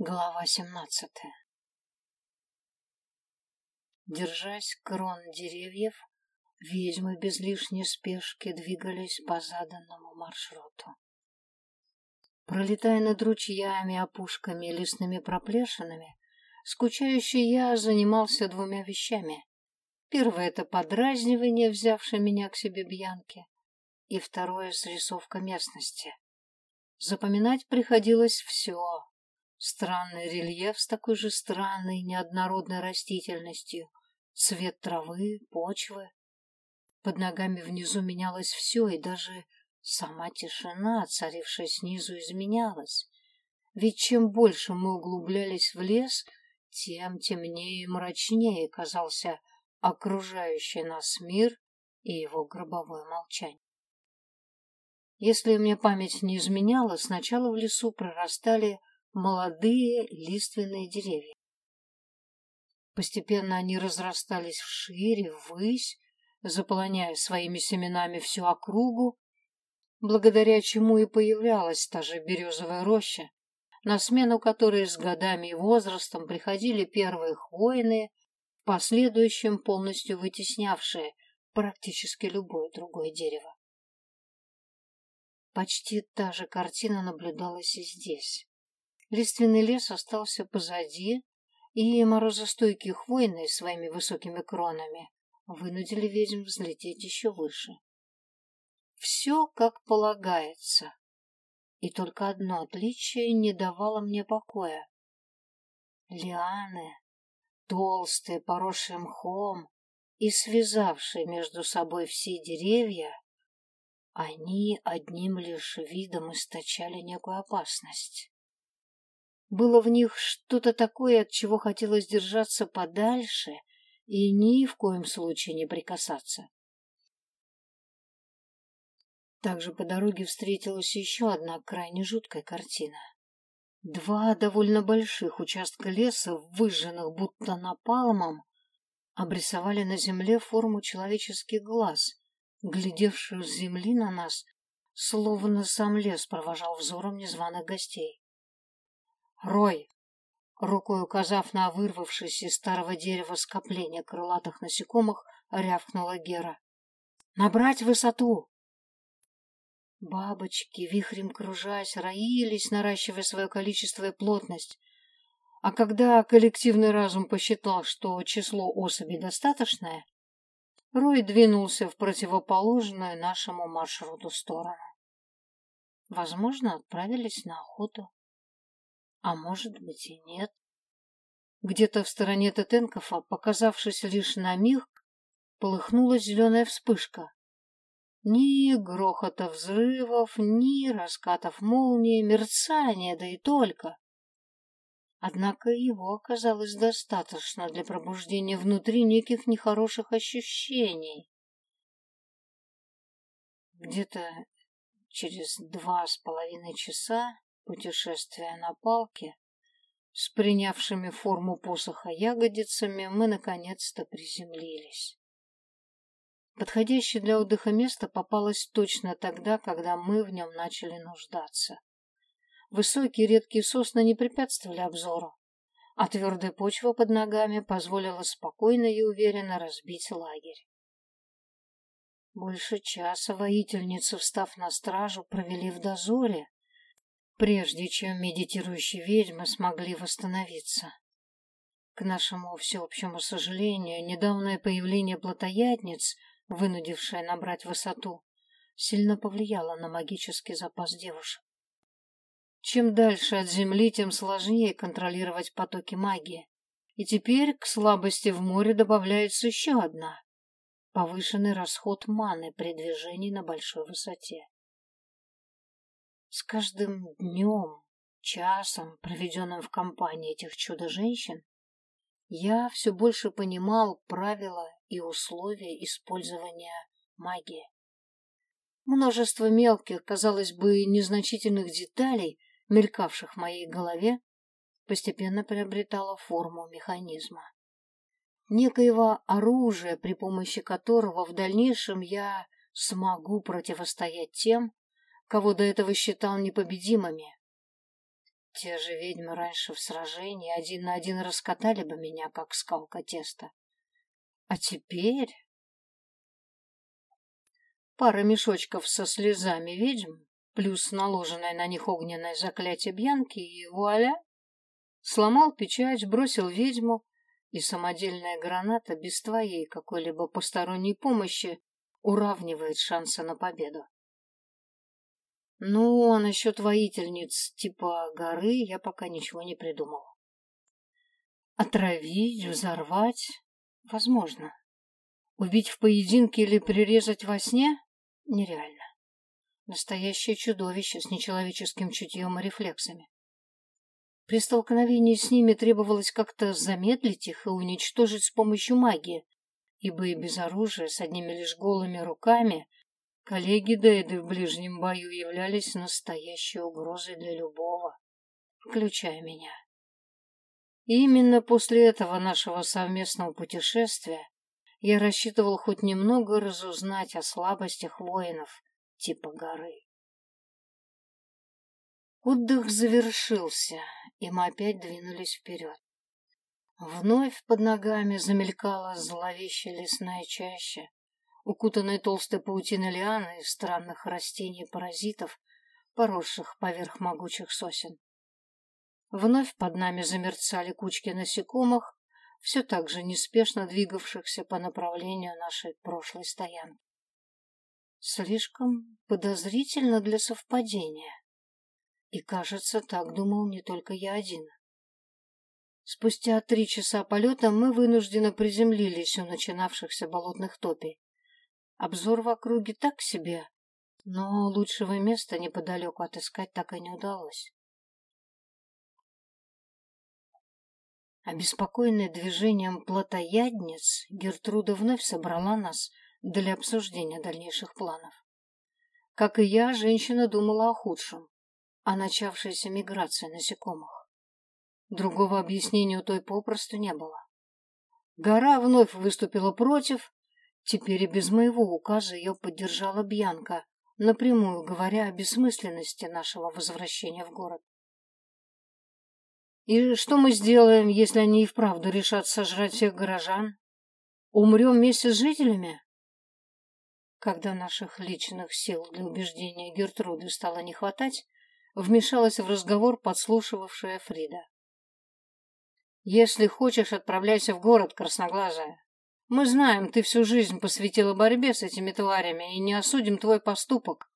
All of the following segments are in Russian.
Глава семнадцатая Держась крон деревьев, ведьмы без лишней спешки двигались по заданному маршруту. Пролетая над ручьями, опушками и лесными проплешинами, скучающий я занимался двумя вещами. Первое — это подразнивание, взявшее меня к себе Бьянки, и второе — срисовка местности. Запоминать приходилось все. Странный рельеф с такой же странной неоднородной растительностью, цвет травы, почвы. Под ногами внизу менялось все, и даже сама тишина, царившая снизу, изменялась. Ведь чем больше мы углублялись в лес, тем темнее и мрачнее казался окружающий нас мир и его гробовое молчание. Если мне память не изменяла, сначала в лесу прорастали молодые лиственные деревья. Постепенно они разрастались вшире, ввысь, заполоняя своими семенами всю округу, благодаря чему и появлялась та же березовая роща, на смену которой с годами и возрастом приходили первые хвойные, в последующем полностью вытеснявшие практически любое другое дерево. Почти та же картина наблюдалась и здесь. Лиственный лес остался позади, и морозостойкие хвойные своими высокими кронами вынудили ведьм взлететь еще выше. Все как полагается. И только одно отличие не давало мне покоя. Лианы, толстые, поросшие мхом и связавшие между собой все деревья, они одним лишь видом источали некую опасность. Было в них что-то такое, от чего хотелось держаться подальше и ни в коем случае не прикасаться. Также по дороге встретилась еще одна крайне жуткая картина. Два довольно больших участка леса, выжженных будто напалмом, обрисовали на земле форму человеческих глаз, глядевших с земли на нас, словно сам лес провожал взором незваных гостей. «Рой!» Рукой указав на вырвавшееся из старого дерева скопление крылатых насекомых, рявкнула Гера. «Набрать высоту!» Бабочки, вихрем кружась, роились, наращивая свое количество и плотность. А когда коллективный разум посчитал, что число особей достаточное, Рой двинулся в противоположную нашему маршруту сторону. Возможно, отправились на охоту. А может быть и нет. Где-то в стороне Тетенкова, показавшись лишь на миг, полыхнула зеленая вспышка. Ни грохота взрывов, ни раскатов молнии, мерцания, да и только. Однако его оказалось достаточно для пробуждения внутри неких нехороших ощущений. Где-то через два с половиной часа путешествия на палке с принявшими форму посоха ягодицами мы наконец-то приземлились. Подходящее для отдыха место попалось точно тогда, когда мы в нем начали нуждаться. Высокие редкие сосны не препятствовали обзору, а твердая почва под ногами позволила спокойно и уверенно разбить лагерь. Больше часа воительницы, встав на стражу, провели в дозоре, прежде чем медитирующие ведьмы смогли восстановиться. К нашему всеобщему сожалению, недавнее появление плотоядниц, вынудившее набрать высоту, сильно повлияло на магический запас девушек. Чем дальше от Земли, тем сложнее контролировать потоки магии. И теперь к слабости в море добавляется еще одна – повышенный расход маны при движении на большой высоте. С каждым днем, часом, проведенным в компании этих чудо-женщин, я все больше понимал правила и условия использования магии. Множество мелких, казалось бы, незначительных деталей мелькавших в моей голове, постепенно приобретала форму механизма. Некоего оружия, при помощи которого в дальнейшем я смогу противостоять тем, кого до этого считал непобедимыми. Те же ведьмы раньше в сражении один на один раскатали бы меня, как скалка теста. А теперь... Пара мешочков со слезами ведьм, плюс наложенное на них огненное заклятие Бьянки, и вуаля! Сломал печать, бросил ведьму, и самодельная граната без твоей какой-либо посторонней помощи уравнивает шансы на победу. Ну, а насчет воительниц типа горы я пока ничего не придумал. Отравить, взорвать? Возможно. Убить в поединке или прирезать во сне? Нереально. Настоящее чудовище с нечеловеческим чутьем и рефлексами. При столкновении с ними требовалось как-то замедлить их и уничтожить с помощью магии, ибо и без оружия, с одними лишь голыми руками, Коллеги Дейды в ближнем бою являлись настоящей угрозой для любого, включая меня. И именно после этого нашего совместного путешествия я рассчитывал хоть немного разузнать о слабостях воинов типа горы. Отдых завершился, и мы опять двинулись вперед. Вновь под ногами замелькала зловещая лесная чаща, укутанной толстой паутиной лианы из странных растений-паразитов, поросших поверх могучих сосен. Вновь под нами замерцали кучки насекомых, все так же неспешно двигавшихся по направлению нашей прошлой стоянки. Слишком подозрительно для совпадения. И, кажется, так думал не только я один. Спустя три часа полета мы вынужденно приземлились у начинавшихся болотных топей. Обзор в округе так себе, но лучшего места неподалеку отыскать так и не удалось. Обеспокоенная движением плотоядниц, Гертруда вновь собрала нас для обсуждения дальнейших планов. Как и я, женщина думала о худшем, о начавшейся миграции насекомых. Другого объяснения у той попросту не было. Гора вновь выступила против, Теперь и без моего указа ее поддержала Бьянка, напрямую говоря о бессмысленности нашего возвращения в город. И что мы сделаем, если они и вправду решат сожрать всех горожан? Умрем вместе с жителями? Когда наших личных сил для убеждения Гертруды стало не хватать, вмешалась в разговор подслушивавшая Фрида. «Если хочешь, отправляйся в город, красноглазая. Мы знаем, ты всю жизнь посвятила борьбе с этими тварями и не осудим твой поступок.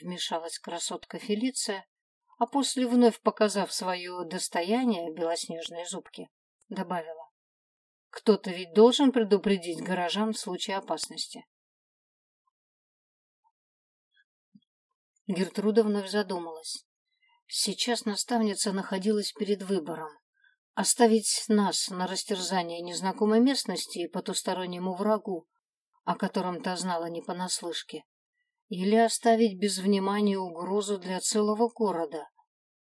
Вмешалась красотка Фелиция, а после, вновь показав свое достояние, белоснежные зубки, добавила. Кто-то ведь должен предупредить горожан в случае опасности. Гертруда вновь задумалась. Сейчас наставница находилась перед выбором Оставить нас на растерзание незнакомой местности и потустороннему врагу, о котором та знала не понаслышке, или оставить без внимания угрозу для целого города,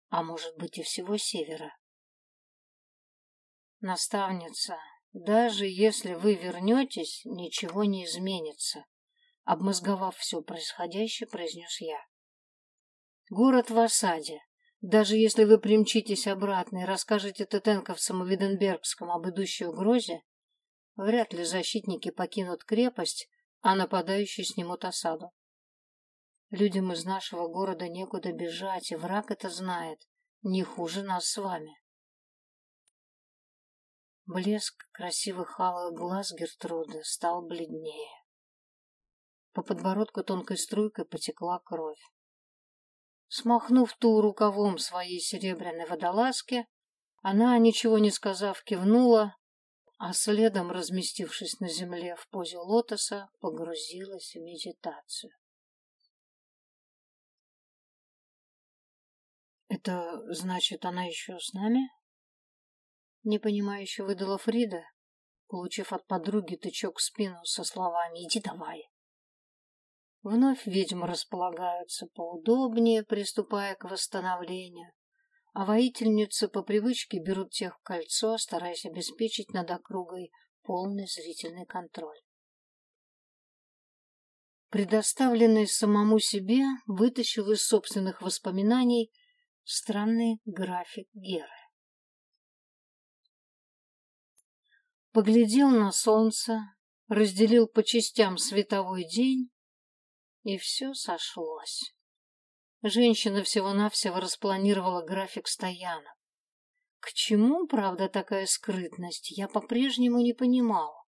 а может быть и всего севера. Наставница, даже если вы вернетесь, ничего не изменится, обмозговав все происходящее, произнес я. Город в осаде, даже если вы примчитесь обратно и расскажете тетенковцам и Виденбергскому об идущей угрозе, вряд ли защитники покинут крепость, а нападающие снимут осаду. Людям из нашего города некуда бежать, и враг это знает, не хуже нас с вами. Блеск красивых алых глаз Гертруды стал бледнее. По подбородку тонкой струйкой потекла кровь. Смахнув ту рукавом своей серебряной водолазки, она, ничего не сказав, кивнула, а следом, разместившись на земле в позе лотоса, погрузилась в медитацию. «Это значит, она еще с нами?» Непонимающе выдала Фрида, получив от подруги тычок в спину со словами «Иди давай». Вновь ведьмы располагаются поудобнее, приступая к восстановлению, а воительницы по привычке берут тех в кольцо, стараясь обеспечить над округой полный зрительный контроль. Предоставленный самому себе, вытащил из собственных воспоминаний Странный график Геры. Поглядел на солнце, разделил по частям световой день, и все сошлось. Женщина всего-навсего распланировала график стоянок. К чему, правда, такая скрытность, я по-прежнему не понимала.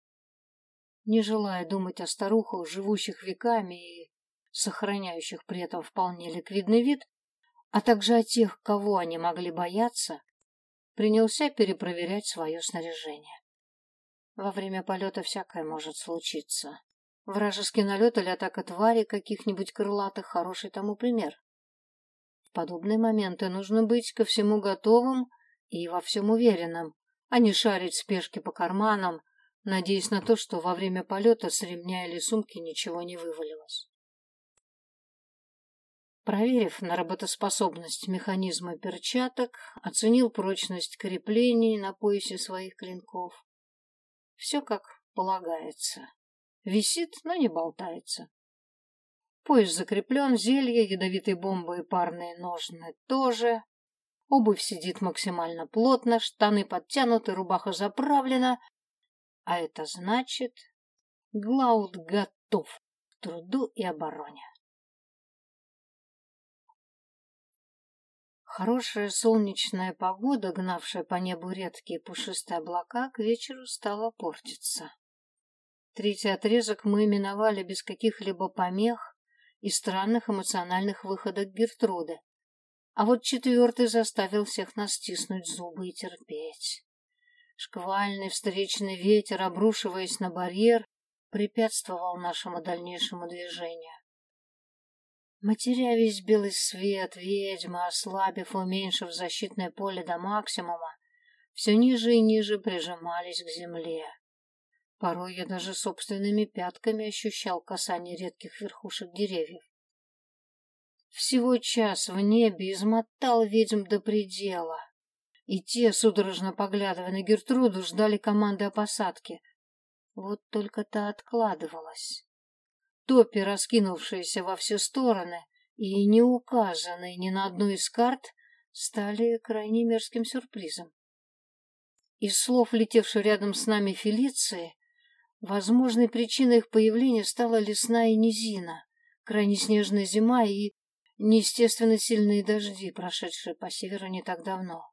Не желая думать о старухах, живущих веками и сохраняющих при этом вполне ликвидный вид, а также о тех, кого они могли бояться, принялся перепроверять свое снаряжение. Во время полета всякое может случиться. Вражеский налет или атака твари каких-нибудь крылатых – хороший тому пример. В подобные моменты нужно быть ко всему готовым и во всем уверенным, а не шарить спешки по карманам, надеясь на то, что во время полета с ремня или сумки ничего не вывалилось. Проверив на работоспособность механизма перчаток, оценил прочность креплений на поясе своих клинков. Все как полагается. Висит, но не болтается. Пояс закреплен, зелье, ядовитые бомбы и парные ножны тоже. Обувь сидит максимально плотно, штаны подтянуты, рубаха заправлена. А это значит, Глауд готов к труду и обороне. Хорошая солнечная погода, гнавшая по небу редкие пушистые облака, к вечеру стала портиться. Третий отрезок мы миновали без каких-либо помех и странных эмоциональных выходок Гертруды. А вот четвертый заставил всех нас стиснуть зубы и терпеть. Шквальный встречный ветер, обрушиваясь на барьер, препятствовал нашему дальнейшему движению. Матеря весь белый свет, ведьмы, ослабив и уменьшив защитное поле до максимума, все ниже и ниже прижимались к земле. Порой я даже собственными пятками ощущал касание редких верхушек деревьев. Всего час в небе измотал ведьм до предела, и те, судорожно поглядывая на Гертруду, ждали команды о посадке. Вот только та откладывалась топи, раскинувшиеся во все стороны и не указанные ни на одну из карт, стали крайне мерзким сюрпризом. Из слов, летевшей рядом с нами Фелиции, возможной причиной их появления стала лесная низина, крайне снежная зима и неестественно сильные дожди, прошедшие по северу не так давно.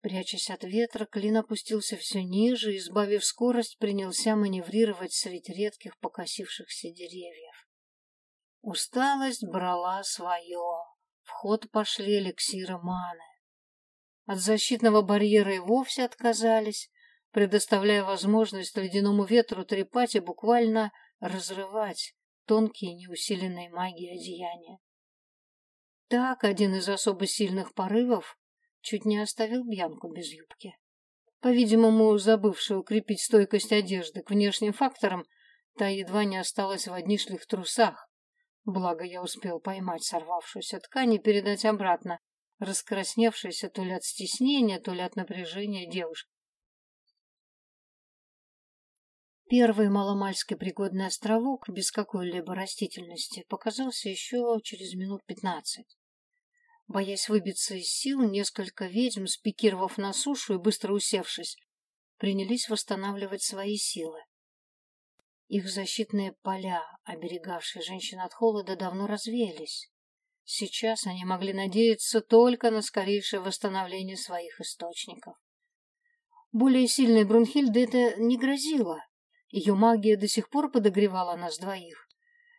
Прячась от ветра, клин опустился все ниже и, избавив скорость, принялся маневрировать среди редких покосившихся деревьев. Усталость брала свое. В ход пошли эликсиры маны. От защитного барьера и вовсе отказались, предоставляя возможность ледяному ветру трепать и буквально разрывать тонкие неусиленные магией одеяния. Так один из особо сильных порывов чуть не оставил Бьянку без юбки. По-видимому, забывшая укрепить стойкость одежды к внешним факторам, та едва не осталась в одних трусах. Благо я успел поймать сорвавшуюся ткань и передать обратно, раскрасневшейся то ли от стеснения, то ли от напряжения девушки. Первый маломальски пригодный островок без какой-либо растительности показался еще через минут пятнадцать. Боясь выбиться из сил, несколько ведьм, спикировав на сушу и быстро усевшись, принялись восстанавливать свои силы. Их защитные поля, оберегавшие женщин от холода, давно развеялись. Сейчас они могли надеяться только на скорейшее восстановление своих источников. Более сильной Брунхильде это не грозило. Ее магия до сих пор подогревала нас двоих.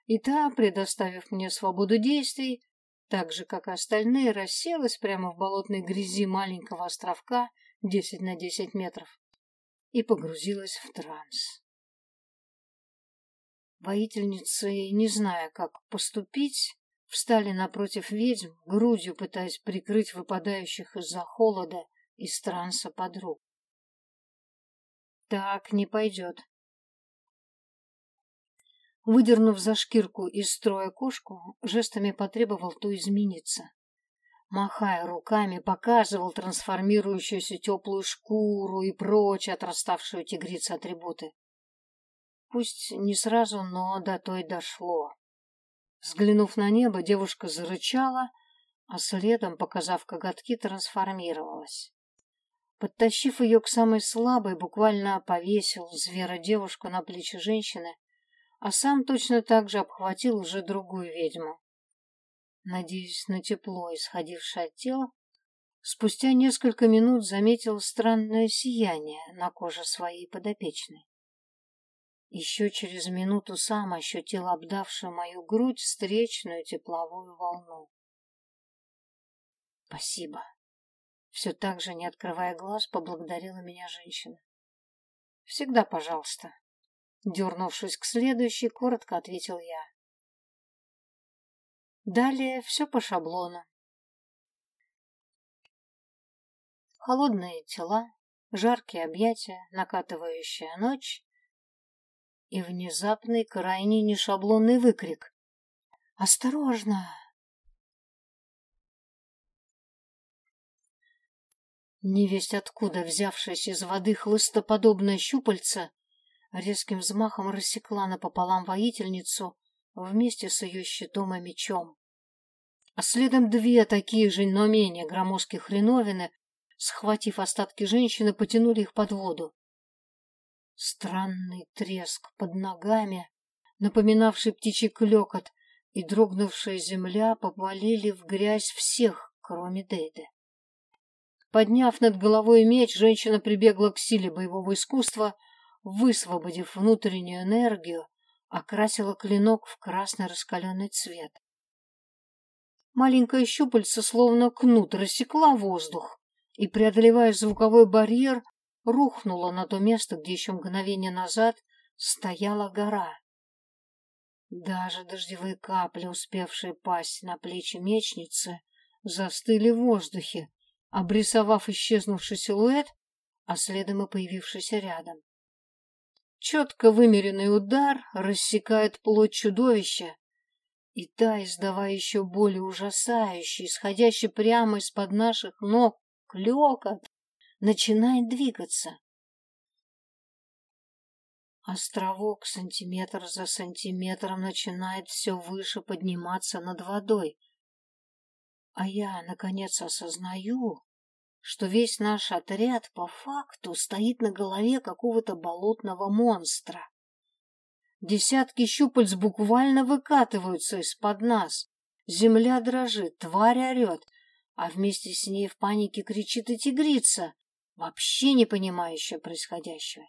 И та, предоставив мне свободу действий, так же, как и остальные, расселась прямо в болотной грязи маленького островка 10 на 10 метров и погрузилась в транс. Воительницы, не зная, как поступить, встали напротив ведьм, грудью пытаясь прикрыть выпадающих из-за холода из транса подруг. Так не пойдет. Выдернув за шкирку из строя кошку, жестами потребовал ту измениться. Махая руками, показывал трансформирующуюся теплую шкуру и прочь отраставшую тигрицы атрибуты. Пусть не сразу, но до той дошло. Взглянув на небо, девушка зарычала, а следом, показав коготки, трансформировалась. Подтащив ее к самой слабой, буквально повесил звера девушку на плечи женщины, а сам точно так же обхватил уже другую ведьму. Надеясь на тепло, исходившее от тела, спустя несколько минут заметил странное сияние на коже своей подопечной. Еще через минуту сам ощутил обдавшую мою грудь встречную тепловую волну. «Спасибо!» Все так же, не открывая глаз, поблагодарила меня женщина. «Всегда пожалуйста». Дернувшись к следующей, коротко ответил я. Далее все по шаблону. Холодные тела, жаркие объятия, накатывающая ночь и внезапный, крайне нешаблонный выкрик. «Осторожно!» Невесть откуда взявшись из воды хлыстоподобное щупальце резким взмахом рассекла напополам воительницу вместе с ее щитом и мечом. А следом две такие же, но менее громоздкие хреновины, схватив остатки женщины, потянули их под воду. Странный треск под ногами, напоминавший птичий клекот, и дрогнувшая земля повалили в грязь всех, кроме Дейды. Подняв над головой меч, женщина прибегла к силе боевого искусства, высвободив внутреннюю энергию, окрасила клинок в красный раскаленный цвет. Маленькая щупальца, словно кнут, рассекла воздух и, преодолевая звуковой барьер, рухнула на то место, где еще мгновение назад стояла гора. Даже дождевые капли, успевшие пасть на плечи мечницы, застыли в воздухе, обрисовав исчезнувший силуэт, а следом и появившийся рядом. Четко вымеренный удар рассекает плоть чудовища, и та, издавая еще более ужасающий, исходящий прямо из-под наших ног, клекот, начинает двигаться. Островок сантиметр за сантиметром начинает все выше подниматься над водой, а я, наконец, осознаю, что весь наш отряд по факту стоит на голове какого-то болотного монстра. Десятки щупальц буквально выкатываются из-под нас. Земля дрожит, тварь орет, а вместе с ней в панике кричит и тигрица, вообще не понимающая происходящего.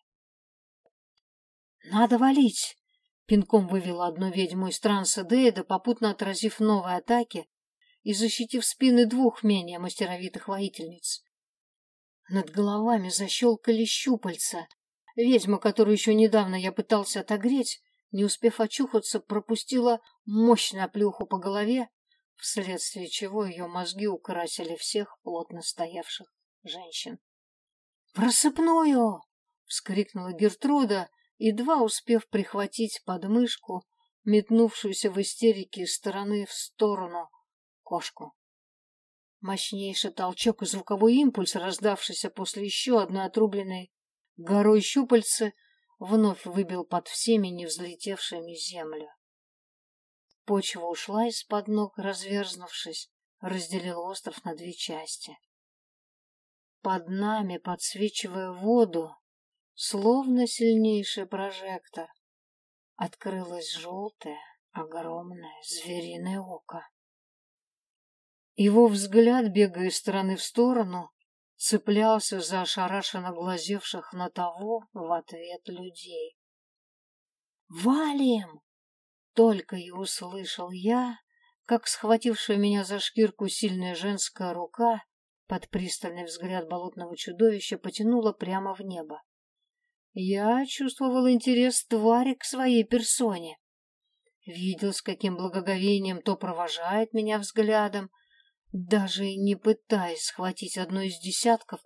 «Надо валить!» Пинком вывела одну ведьму из транса Дейда, попутно отразив новые атаки, и защитив спины двух менее мастеровитых воительниц. Над головами защелкали щупальца. Ведьма, которую еще недавно я пытался отогреть, не успев очухаться, пропустила мощную плюху по голове, вследствие чего ее мозги украсили всех плотно стоявших женщин. «Просыпную!» — вскрикнула Гертруда, едва успев прихватить подмышку, метнувшуюся в истерике из стороны в сторону, кошку. Мощнейший толчок и звуковой импульс, раздавшийся после еще одной отрубленной горой щупальцы, вновь выбил под всеми не взлетевшими землю. Почва ушла из-под ног, разверзнувшись, разделила остров на две части. Под нами, подсвечивая воду, словно сильнейший прожектор, открылось желтое, огромное звериное око. Его взгляд, бегая из стороны в сторону, цеплялся за ошарашенно глазевших на того в ответ людей. «Валим!» Только и услышал я, как схватившая меня за шкирку сильная женская рука под пристальный взгляд болотного чудовища потянула прямо в небо. Я чувствовал интерес твари к своей персоне. Видел, с каким благоговением то провожает меня взглядом, даже не пытаясь схватить одно из десятков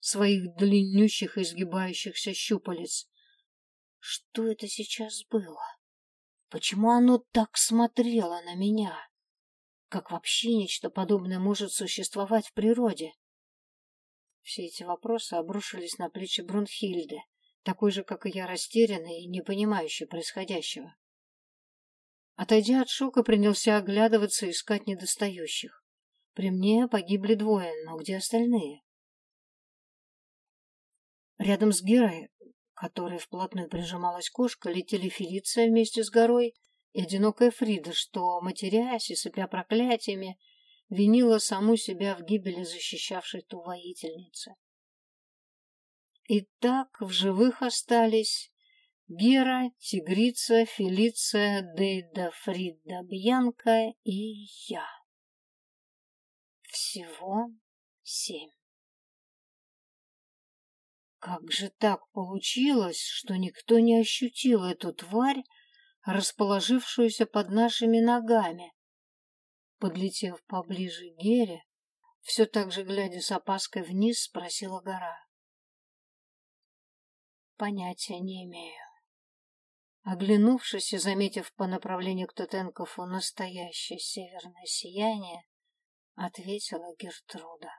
своих длиннющих изгибающихся щупалец. Что это сейчас было? Почему оно так смотрело на меня? Как вообще нечто подобное может существовать в природе? Все эти вопросы обрушились на плечи Брунхильды, такой же, как и я, растерянный и не понимающий происходящего. Отойдя от шока, принялся оглядываться и искать недостающих. При мне погибли двое, но где остальные? Рядом с Герой, которой вплотную прижималась кошка, летели Фелиция вместе с горой и одинокая Фрида, что, матерясь и сыпя проклятиями, винила саму себя в гибели защищавшей ту воительницы. И так в живых остались Гера, Тигрица, Фелиция, Дейда, Фрида, Бьянка и я. Всего семь. Как же так получилось, что никто не ощутил эту тварь, расположившуюся под нашими ногами? Подлетев поближе к Гере, все так же глядя с опаской вниз, спросила гора. Понятия не имею. Оглянувшись и заметив по направлению к Тутенкову настоящее северное сияние, ответила Гертруда.